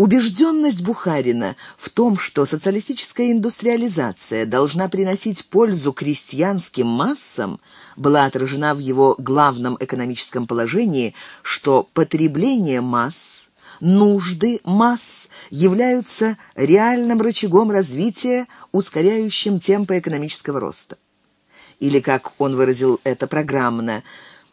Убежденность Бухарина в том, что социалистическая индустриализация должна приносить пользу крестьянским массам, была отражена в его главном экономическом положении, что потребление масс, нужды масс являются реальным рычагом развития, ускоряющим темпы экономического роста. Или, как он выразил это программно,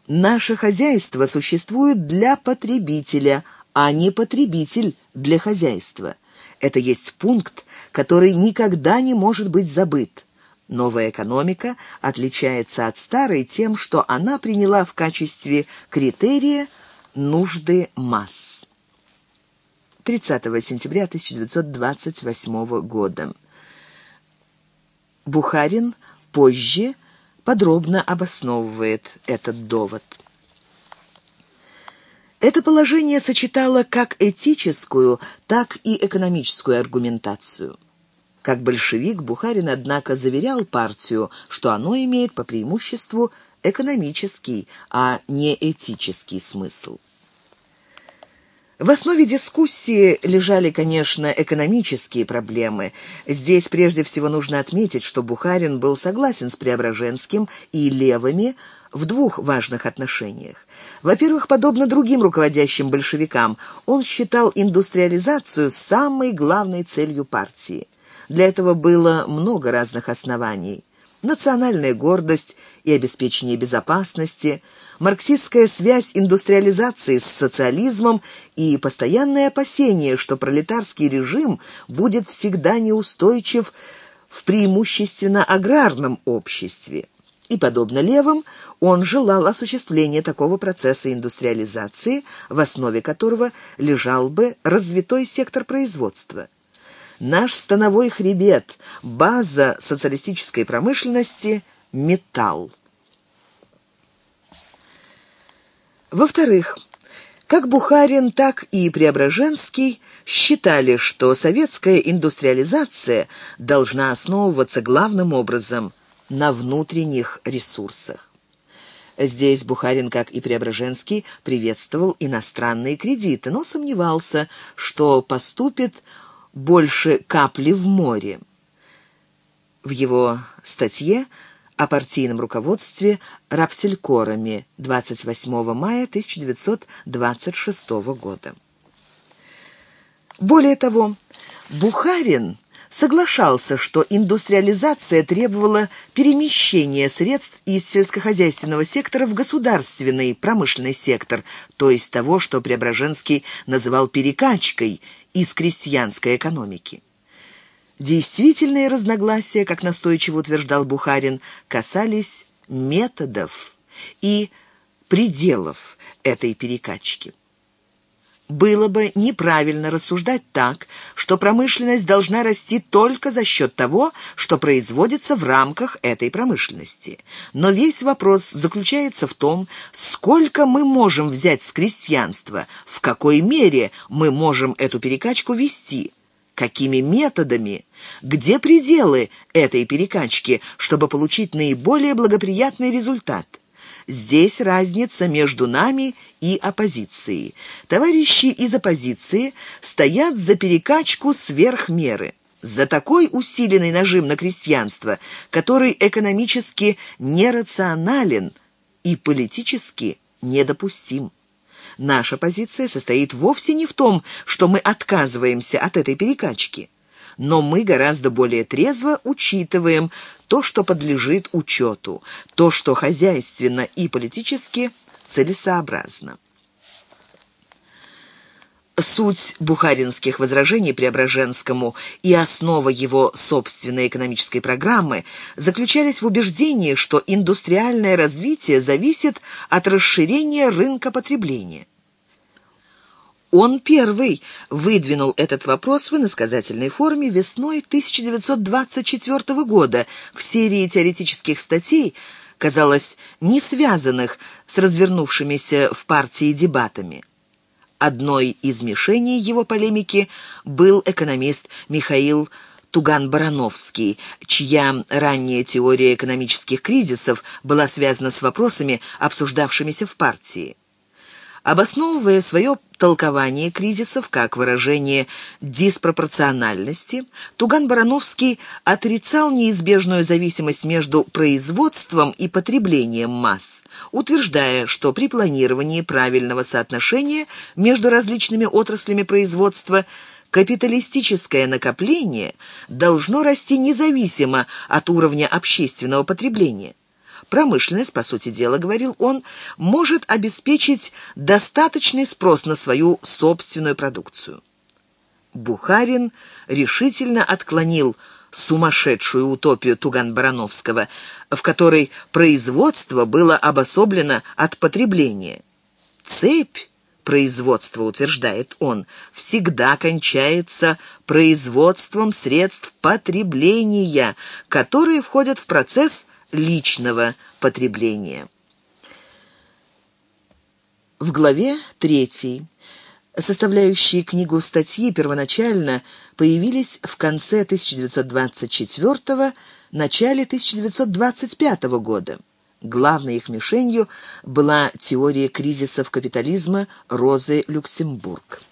«Наше хозяйство существует для потребителя, а не потребитель для хозяйства. Это есть пункт, который никогда не может быть забыт. Новая экономика отличается от старой тем, что она приняла в качестве критерия нужды масс. 30 сентября 1928 года. Бухарин позже подробно обосновывает этот довод. Это положение сочетало как этическую, так и экономическую аргументацию. Как большевик, Бухарин, однако, заверял партию, что оно имеет по преимуществу экономический, а не этический смысл. В основе дискуссии лежали, конечно, экономические проблемы. Здесь прежде всего нужно отметить, что Бухарин был согласен с Преображенским и левыми в двух важных отношениях. Во-первых, подобно другим руководящим большевикам, он считал индустриализацию самой главной целью партии. Для этого было много разных оснований. Национальная гордость и обеспечение безопасности – марксистская связь индустриализации с социализмом и постоянное опасение, что пролетарский режим будет всегда неустойчив в преимущественно аграрном обществе. И, подобно левым, он желал осуществления такого процесса индустриализации, в основе которого лежал бы развитой сектор производства. Наш становой хребет, база социалистической промышленности – металл. Во-вторых, как Бухарин, так и Преображенский считали, что советская индустриализация должна основываться главным образом на внутренних ресурсах. Здесь Бухарин, как и Преображенский, приветствовал иностранные кредиты, но сомневался, что поступит больше капли в море. В его статье о партийном руководстве рапселькорами 28 мая 1926 года. Более того, Бухарин соглашался, что индустриализация требовала перемещения средств из сельскохозяйственного сектора в государственный промышленный сектор, то есть того, что Преображенский называл перекачкой из крестьянской экономики. Действительные разногласия, как настойчиво утверждал Бухарин, касались методов и пределов этой перекачки. Было бы неправильно рассуждать так, что промышленность должна расти только за счет того, что производится в рамках этой промышленности. Но весь вопрос заключается в том, сколько мы можем взять с крестьянства, в какой мере мы можем эту перекачку вести, какими методами – где пределы этой перекачки, чтобы получить наиболее благоприятный результат? Здесь разница между нами и оппозицией. Товарищи из оппозиции стоят за перекачку сверх меры, за такой усиленный нажим на крестьянство, который экономически нерационален и политически недопустим. Наша позиция состоит вовсе не в том, что мы отказываемся от этой перекачки но мы гораздо более трезво учитываем то, что подлежит учету, то, что хозяйственно и политически целесообразно. Суть бухаринских возражений Преображенскому и основа его собственной экономической программы заключались в убеждении, что индустриальное развитие зависит от расширения рынка потребления. Он первый выдвинул этот вопрос в иносказательной форме весной 1924 года в серии теоретических статей, казалось, не связанных с развернувшимися в партии дебатами. Одной из мишеней его полемики был экономист Михаил Туган-Барановский, чья ранняя теория экономических кризисов была связана с вопросами, обсуждавшимися в партии. Обосновывая свое толкование кризисов как выражение диспропорциональности, Туган-Барановский отрицал неизбежную зависимость между производством и потреблением масс, утверждая, что при планировании правильного соотношения между различными отраслями производства капиталистическое накопление должно расти независимо от уровня общественного потребления. Промышленность, по сути дела, говорил он, может обеспечить достаточный спрос на свою собственную продукцию. Бухарин решительно отклонил сумасшедшую утопию Туган-Барановского, в которой производство было обособлено от потребления. Цепь производства, утверждает он, всегда кончается производством средств потребления, которые входят в процесс личного потребления. В главе 3 составляющие книгу статьи первоначально появились в конце 1924 начале 1925 года. Главной их мишенью была теория кризисов капитализма Розы Люксембург.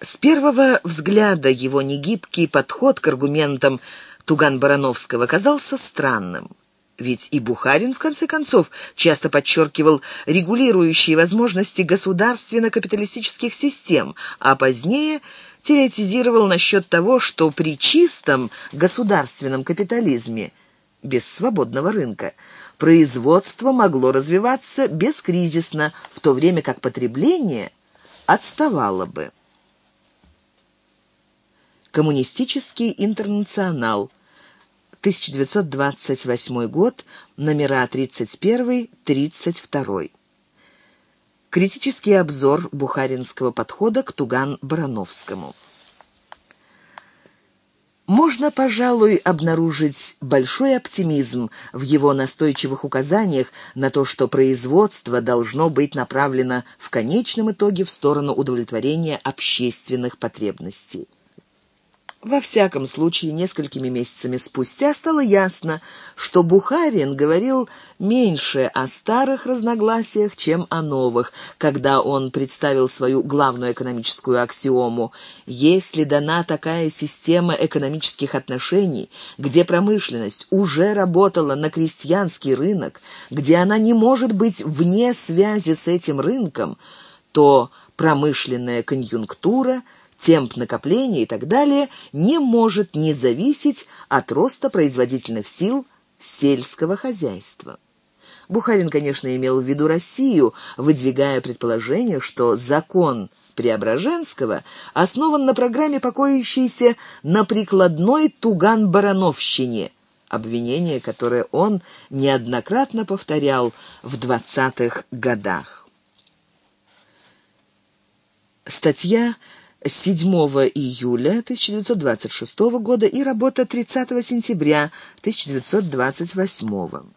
С первого взгляда его негибкий подход к аргументам Туган-Барановского казался странным. Ведь и Бухарин, в конце концов, часто подчеркивал регулирующие возможности государственно-капиталистических систем, а позднее теоретизировал насчет того, что при чистом государственном капитализме, без свободного рынка, производство могло развиваться бескризисно, в то время как потребление отставало бы. Коммунистический интернационал. 1928 год, номера 31-32. Критический обзор бухаринского подхода к Туган-Барановскому. Можно, пожалуй, обнаружить большой оптимизм в его настойчивых указаниях на то, что производство должно быть направлено в конечном итоге в сторону удовлетворения общественных потребностей. Во всяком случае, несколькими месяцами спустя стало ясно, что Бухарин говорил меньше о старых разногласиях, чем о новых, когда он представил свою главную экономическую аксиому. Если дана такая система экономических отношений, где промышленность уже работала на крестьянский рынок, где она не может быть вне связи с этим рынком, то промышленная конъюнктура – темп накопления и так далее не может не зависеть от роста производительных сил сельского хозяйства. Бухарин, конечно, имел в виду Россию, выдвигая предположение, что закон Преображенского основан на программе, покоящейся на прикладной Туган-Барановщине, обвинение, которое он неоднократно повторял в 20-х годах. Статья 7 июля 1926 года и работа 30 сентября 1928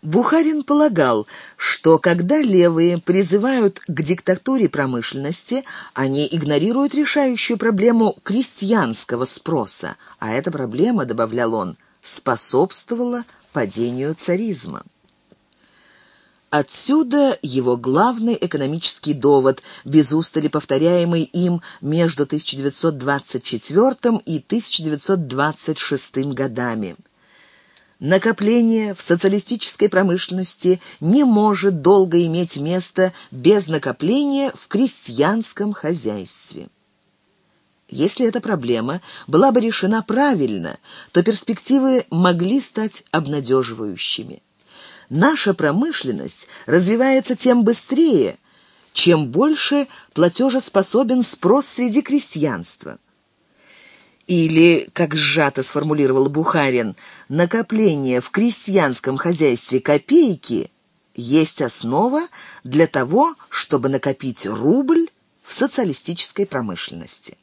Бухарин полагал, что когда левые призывают к диктатуре промышленности, они игнорируют решающую проблему крестьянского спроса, а эта проблема, добавлял он, способствовала падению царизма. Отсюда его главный экономический довод, без устали повторяемый им между 1924 и 1926 годами. Накопление в социалистической промышленности не может долго иметь место без накопления в крестьянском хозяйстве. Если эта проблема была бы решена правильно, то перспективы могли стать обнадеживающими наша промышленность развивается тем быстрее, чем больше платежеспособен спрос среди крестьянства. Или, как сжато сформулировал Бухарин, накопление в крестьянском хозяйстве копейки есть основа для того, чтобы накопить рубль в социалистической промышленности.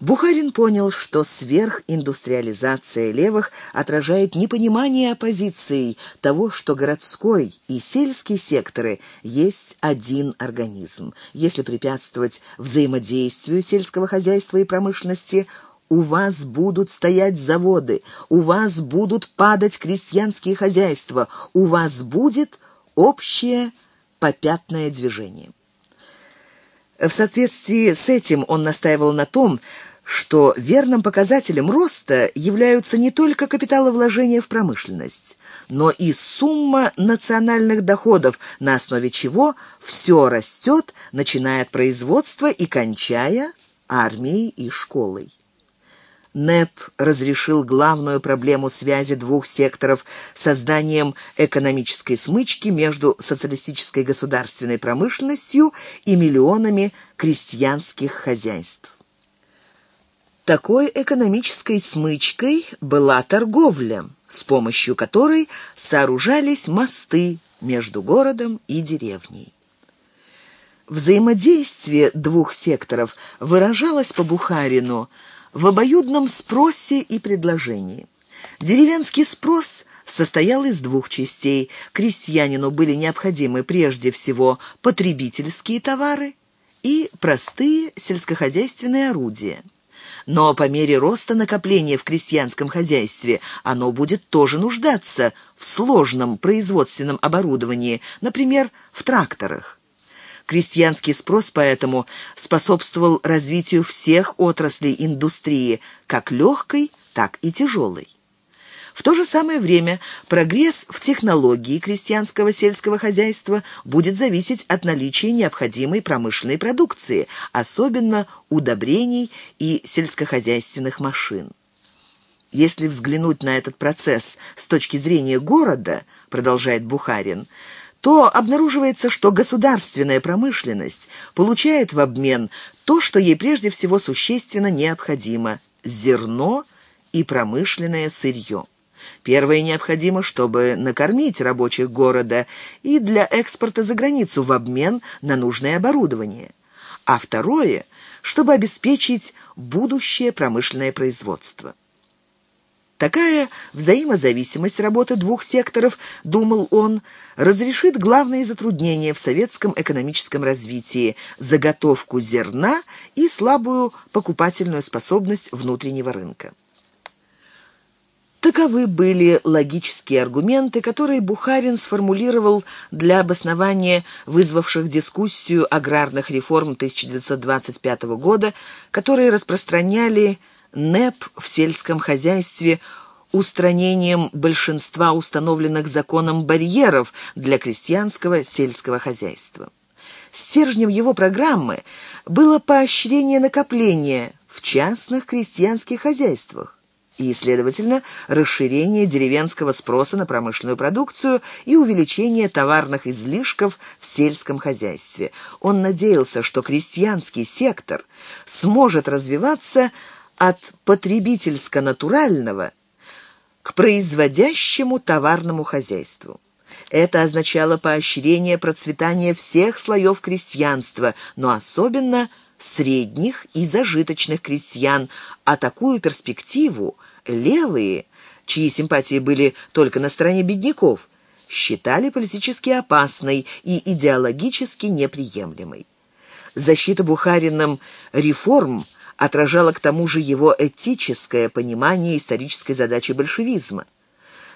Бухарин понял, что сверхиндустриализация левых отражает непонимание оппозицией того, что городской и сельский секторы есть один организм. Если препятствовать взаимодействию сельского хозяйства и промышленности, у вас будут стоять заводы, у вас будут падать крестьянские хозяйства, у вас будет общее попятное движение. В соответствии с этим он настаивал на том, что верным показателем роста являются не только капиталовложения в промышленность, но и сумма национальных доходов, на основе чего все растет, начиная от производства и кончая армией и школой. НЭП разрешил главную проблему связи двух секторов созданием экономической смычки между социалистической государственной промышленностью и миллионами крестьянских хозяйств. Такой экономической смычкой была торговля, с помощью которой сооружались мосты между городом и деревней. Взаимодействие двух секторов выражалось по Бухарину в обоюдном спросе и предложении. Деревенский спрос состоял из двух частей. Крестьянину были необходимы прежде всего потребительские товары и простые сельскохозяйственные орудия. Но по мере роста накопления в крестьянском хозяйстве оно будет тоже нуждаться в сложном производственном оборудовании, например, в тракторах. Крестьянский спрос поэтому способствовал развитию всех отраслей индустрии, как легкой, так и тяжелой. В то же самое время прогресс в технологии крестьянского сельского хозяйства будет зависеть от наличия необходимой промышленной продукции, особенно удобрений и сельскохозяйственных машин. Если взглянуть на этот процесс с точки зрения города, продолжает Бухарин, то обнаруживается, что государственная промышленность получает в обмен то, что ей прежде всего существенно необходимо – зерно и промышленное сырье. Первое необходимо, чтобы накормить рабочих города и для экспорта за границу в обмен на нужное оборудование. А второе, чтобы обеспечить будущее промышленное производство. Такая взаимозависимость работы двух секторов, думал он, разрешит главные затруднения в советском экономическом развитии – заготовку зерна и слабую покупательную способность внутреннего рынка. Таковы были логические аргументы, которые Бухарин сформулировал для обоснования вызвавших дискуссию аграрных реформ 1925 года, которые распространяли НЭП в сельском хозяйстве устранением большинства установленных законом барьеров для крестьянского сельского хозяйства. Стержнем его программы было поощрение накопления в частных крестьянских хозяйствах и, следовательно, расширение деревенского спроса на промышленную продукцию и увеличение товарных излишков в сельском хозяйстве. Он надеялся, что крестьянский сектор сможет развиваться от потребительско-натурального к производящему товарному хозяйству. Это означало поощрение процветания всех слоев крестьянства, но особенно средних и зажиточных крестьян, а такую перспективу – левые, чьи симпатии были только на стороне бедняков, считали политически опасной и идеологически неприемлемой. Защита Бухарином реформ отражала к тому же его этическое понимание исторической задачи большевизма.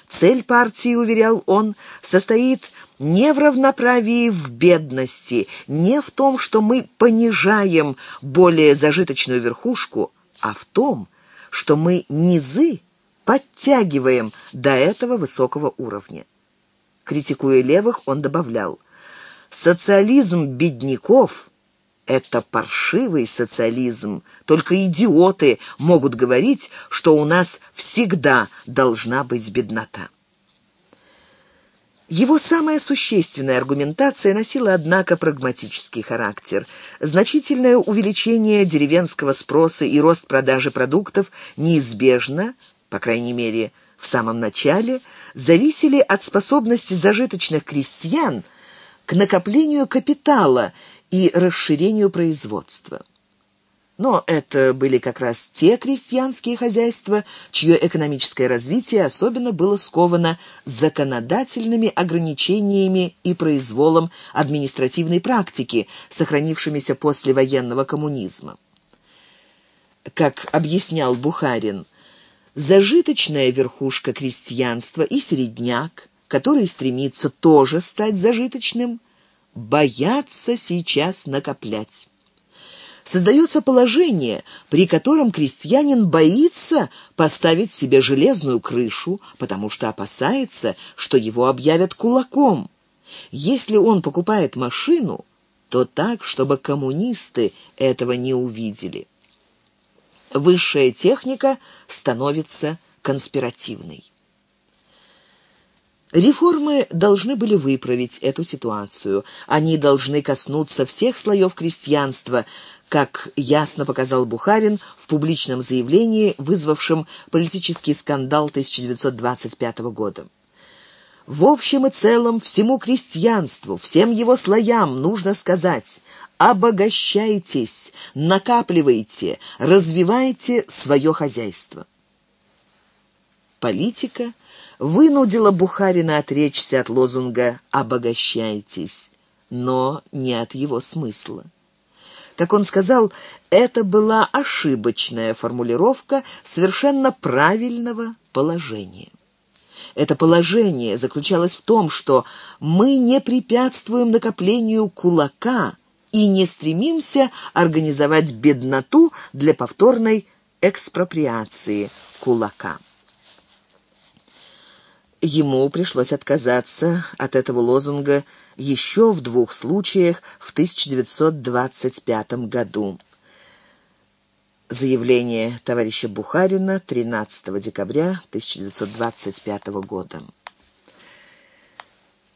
Цель партии, уверял он, состоит не в равноправии в бедности, не в том, что мы понижаем более зажиточную верхушку, а в том, что мы низы подтягиваем до этого высокого уровня. Критикуя левых, он добавлял, «Социализм бедняков — это паршивый социализм. Только идиоты могут говорить, что у нас всегда должна быть беднота». Его самая существенная аргументация носила, однако, прагматический характер. Значительное увеличение деревенского спроса и рост продажи продуктов неизбежно, по крайней мере, в самом начале, зависели от способности зажиточных крестьян к накоплению капитала и расширению производства. Но это были как раз те крестьянские хозяйства, чье экономическое развитие особенно было сковано законодательными ограничениями и произволом административной практики, сохранившимися после военного коммунизма. как объяснял Бухарин, зажиточная верхушка крестьянства и середняк, который стремится тоже стать зажиточным, боятся сейчас накоплять. Создается положение, при котором крестьянин боится поставить себе железную крышу, потому что опасается, что его объявят кулаком. Если он покупает машину, то так, чтобы коммунисты этого не увидели. Высшая техника становится конспиративной. Реформы должны были выправить эту ситуацию. Они должны коснуться всех слоев крестьянства, как ясно показал Бухарин в публичном заявлении, вызвавшем политический скандал 1925 года. В общем и целом всему крестьянству, всем его слоям нужно сказать «обогащайтесь, накапливайте, развивайте свое хозяйство». Политика вынудила Бухарина отречься от лозунга «обогащайтесь», но не от его смысла. Как он сказал, это была ошибочная формулировка совершенно правильного положения. Это положение заключалось в том, что мы не препятствуем накоплению кулака и не стремимся организовать бедноту для повторной экспроприации кулака. Ему пришлось отказаться от этого лозунга еще в двух случаях в 1925 году. Заявление товарища Бухарина 13 декабря 1925 года.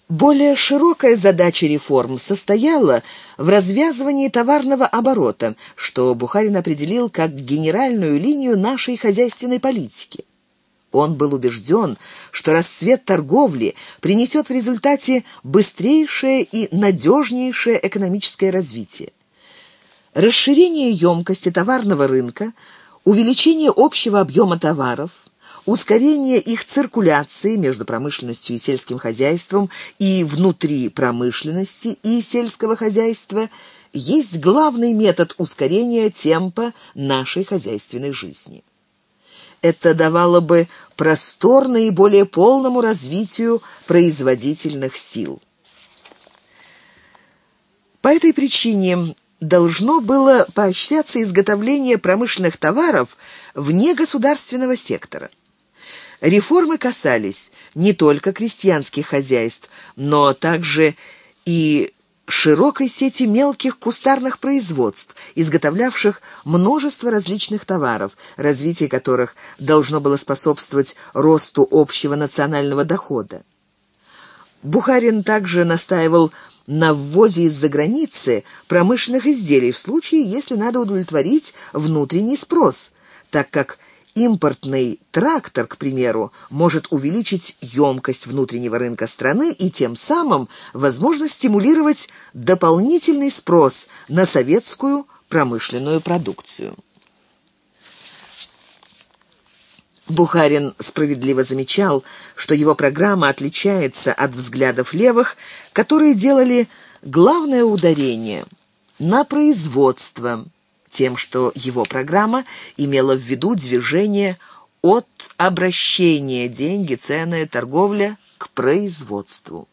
Более широкая задача реформ состояла в развязывании товарного оборота, что Бухарин определил как генеральную линию нашей хозяйственной политики. Он был убежден, что расцвет торговли принесет в результате быстрейшее и надежнейшее экономическое развитие. Расширение емкости товарного рынка, увеличение общего объема товаров, ускорение их циркуляции между промышленностью и сельским хозяйством и внутри промышленности и сельского хозяйства есть главный метод ускорения темпа нашей хозяйственной жизни. Это давало бы простор наиболее полному развитию производительных сил. По этой причине должно было поощряться изготовление промышленных товаров вне государственного сектора. Реформы касались не только крестьянских хозяйств, но также и широкой сети мелких кустарных производств, изготовлявших множество различных товаров, развитие которых должно было способствовать росту общего национального дохода. Бухарин также настаивал на ввозе из-за границы промышленных изделий в случае, если надо удовлетворить внутренний спрос, так как Импортный трактор, к примеру, может увеличить емкость внутреннего рынка страны и тем самым возможно стимулировать дополнительный спрос на советскую промышленную продукцию. Бухарин справедливо замечал, что его программа отличается от взглядов левых, которые делали главное ударение на производство – тем, что его программа имела в виду движение от обращения деньги, цены, торговля к производству.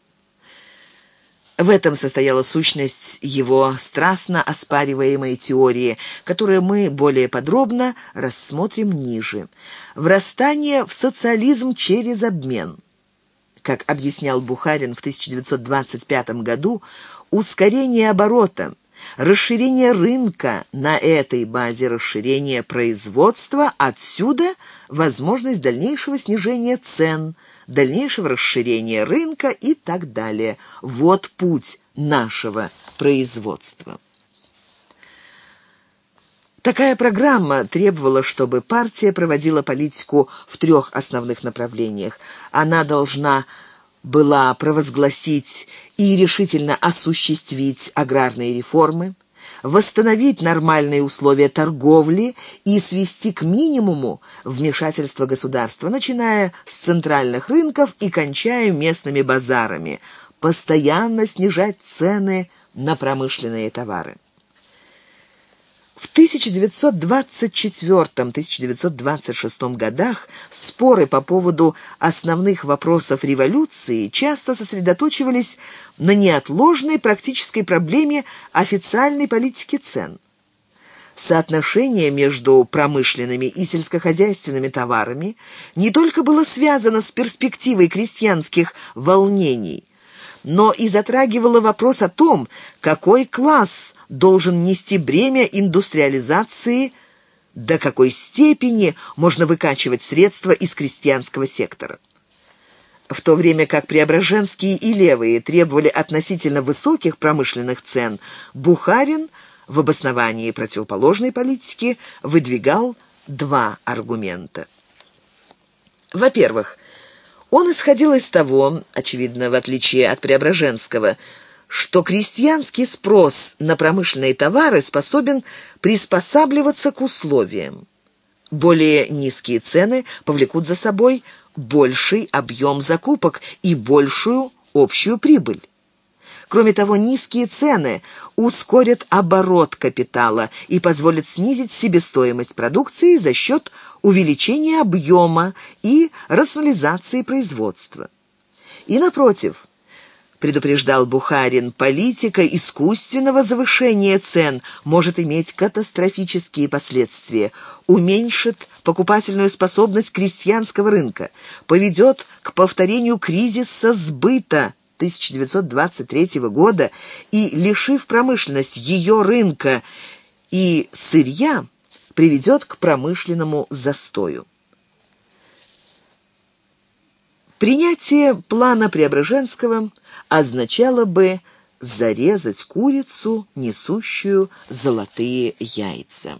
В этом состояла сущность его страстно оспариваемой теории, которую мы более подробно рассмотрим ниже. Врастание в социализм через обмен. Как объяснял Бухарин в 1925 году, ускорение оборота – расширение рынка на этой базе расширения производства, отсюда возможность дальнейшего снижения цен, дальнейшего расширения рынка и так далее. Вот путь нашего производства. Такая программа требовала, чтобы партия проводила политику в трех основных направлениях. Она должна была провозгласить и решительно осуществить аграрные реформы, восстановить нормальные условия торговли и свести к минимуму вмешательство государства, начиная с центральных рынков и кончая местными базарами, постоянно снижать цены на промышленные товары. В 1924-1926 годах споры по поводу основных вопросов революции часто сосредоточивались на неотложной практической проблеме официальной политики цен. Соотношение между промышленными и сельскохозяйственными товарами не только было связано с перспективой крестьянских волнений – но и затрагивала вопрос о том, какой класс должен нести бремя индустриализации, до какой степени можно выкачивать средства из крестьянского сектора. В то время как Преображенские и левые требовали относительно высоких промышленных цен, Бухарин в обосновании противоположной политики выдвигал два аргумента. Во-первых, он исходил из того, очевидно, в отличие от Преображенского, что крестьянский спрос на промышленные товары способен приспосабливаться к условиям. Более низкие цены повлекут за собой больший объем закупок и большую общую прибыль. Кроме того, низкие цены ускорят оборот капитала и позволят снизить себестоимость продукции за счет увеличения объема и рационализации производства. И напротив, предупреждал Бухарин, политика искусственного завышения цен может иметь катастрофические последствия, уменьшит покупательную способность крестьянского рынка, поведет к повторению кризиса сбыта 1923 года и, лишив промышленность ее рынка и сырья, приведет к промышленному застою. Принятие плана Преображенского означало бы зарезать курицу, несущую золотые яйца.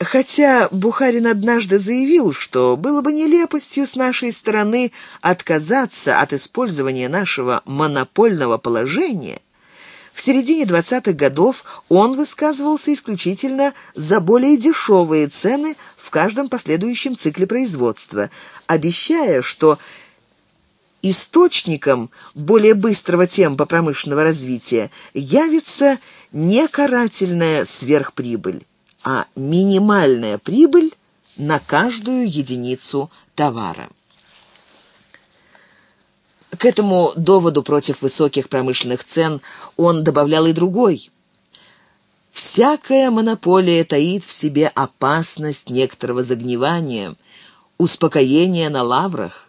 Хотя Бухарин однажды заявил, что было бы нелепостью с нашей стороны отказаться от использования нашего монопольного положения, в середине 20-х годов он высказывался исключительно за более дешевые цены в каждом последующем цикле производства, обещая, что источником более быстрого темпа промышленного развития явится не карательная сверхприбыль, а минимальная прибыль на каждую единицу товара. К этому доводу против высоких промышленных цен он добавлял и другой. Всякая монополия таит в себе опасность некоторого загнивания, успокоения на лаврах.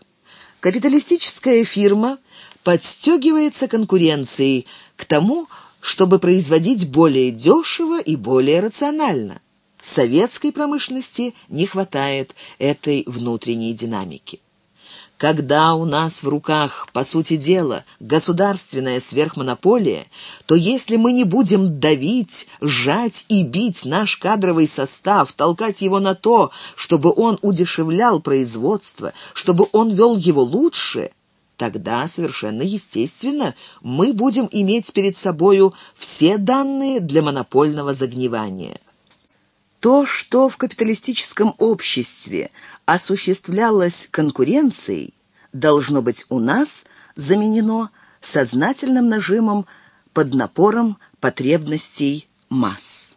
Капиталистическая фирма подстегивается конкуренцией к тому, чтобы производить более дешево и более рационально. Советской промышленности не хватает этой внутренней динамики. Когда у нас в руках, по сути дела, государственная сверхмонополия, то если мы не будем давить, сжать и бить наш кадровый состав, толкать его на то, чтобы он удешевлял производство, чтобы он вел его лучше, тогда, совершенно естественно, мы будем иметь перед собою все данные для монопольного загнивания. То, что в капиталистическом обществе осуществлялось конкуренцией, должно быть у нас заменено сознательным нажимом под напором потребностей масс.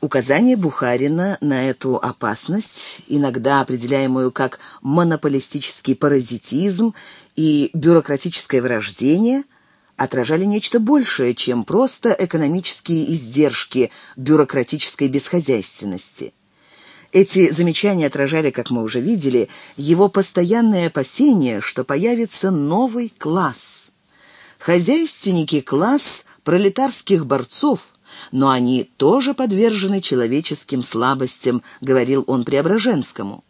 Указание Бухарина на эту опасность, иногда определяемую как монополистический паразитизм и бюрократическое вырождение – отражали нечто большее, чем просто экономические издержки бюрократической бесхозяйственности. Эти замечания отражали, как мы уже видели, его постоянное опасение, что появится новый класс. Хозяйственники – класс пролетарских борцов, но они тоже подвержены человеческим слабостям, говорил он Преображенскому.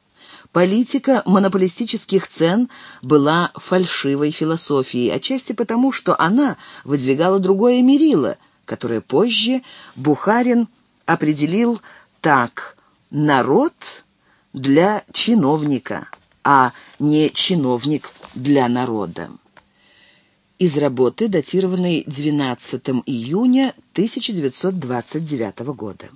Политика монополистических цен была фальшивой философией, отчасти потому, что она выдвигала другое мерило, которое позже Бухарин определил так «народ для чиновника», а не чиновник для народа. Из работы, датированной 12 июня 1929 года.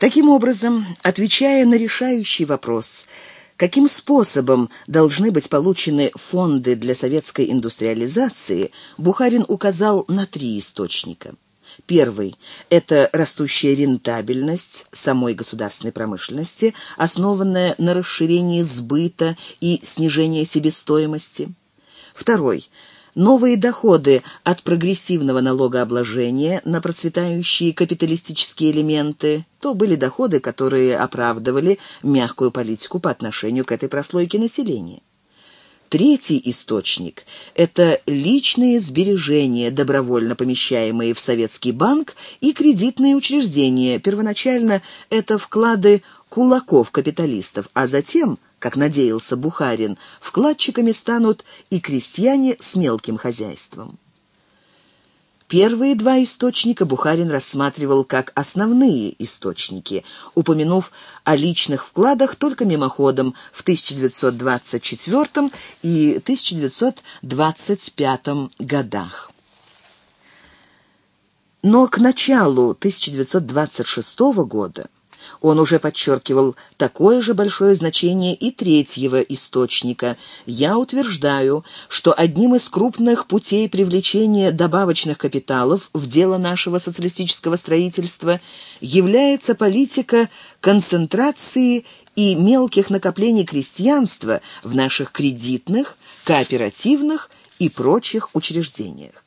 Таким образом, отвечая на решающий вопрос, Каким способом должны быть получены фонды для советской индустриализации, Бухарин указал на три источника. Первый – это растущая рентабельность самой государственной промышленности, основанная на расширении сбыта и снижении себестоимости. Второй – новые доходы от прогрессивного налогообложения на процветающие капиталистические элементы, то были доходы, которые оправдывали мягкую политику по отношению к этой прослойке населения. Третий источник – это личные сбережения, добровольно помещаемые в Советский банк и кредитные учреждения. Первоначально это вклады кулаков-капиталистов, а затем – как надеялся Бухарин, вкладчиками станут и крестьяне с мелким хозяйством. Первые два источника Бухарин рассматривал как основные источники, упомянув о личных вкладах только мимоходом в 1924 и 1925 годах. Но к началу 1926 года он уже подчеркивал такое же большое значение и третьего источника. «Я утверждаю, что одним из крупных путей привлечения добавочных капиталов в дело нашего социалистического строительства является политика концентрации и мелких накоплений крестьянства в наших кредитных, кооперативных и прочих учреждениях.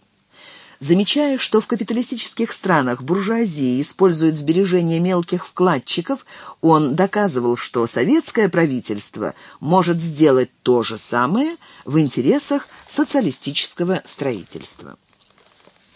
Замечая, что в капиталистических странах буржуазия использует сбережения мелких вкладчиков, он доказывал, что советское правительство может сделать то же самое в интересах социалистического строительства.